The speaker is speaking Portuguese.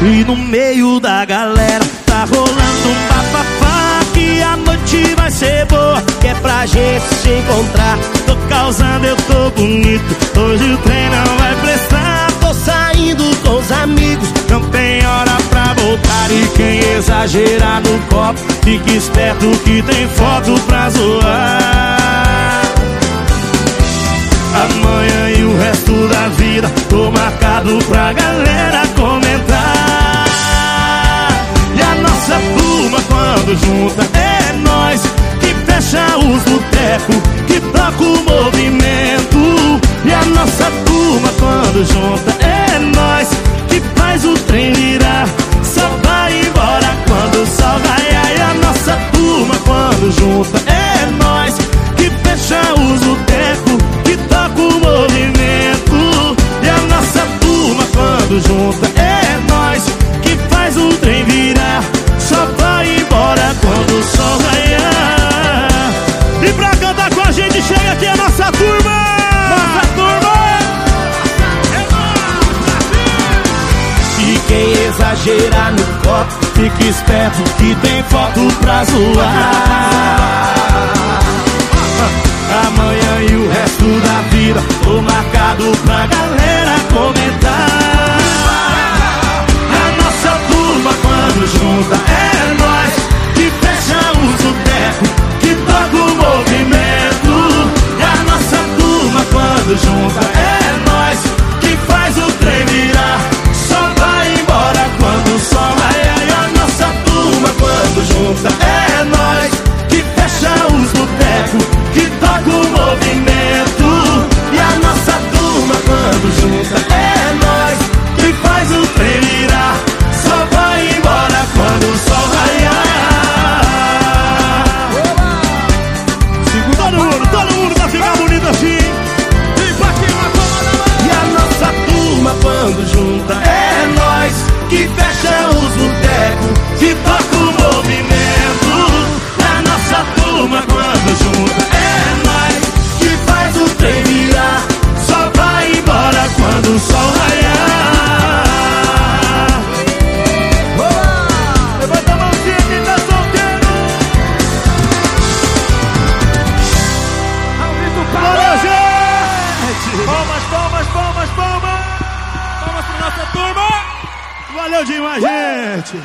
E no meio da galera tá rolando um bafafá Que a noite vai ser boa, que é pra gente se encontrar. Tô causando, eu tô bonito, hoje o trem não vai prestar. Tô saindo com os amigos, não tem hora pra voltar. E quem exagerar no copo, fique esperto que tem foto pra zoar. Amanhã e o resto da vida, tô marcado pra galera quando junta é nós que fecha os botecos, que toca o movimento. E a nossa turma quando junta é nós que faz o trem virar. Só vai embora quando o sol raiar. E a nossa turma quando junta é nós que fecha os botecos, que toca o movimento. E a nossa turma quando junta é quem exagerar no copo, fique esperto que tem foto pra zoar. Amanhã e o resto da vida, tô marcado pra galera comentar. Valeu demais, gente!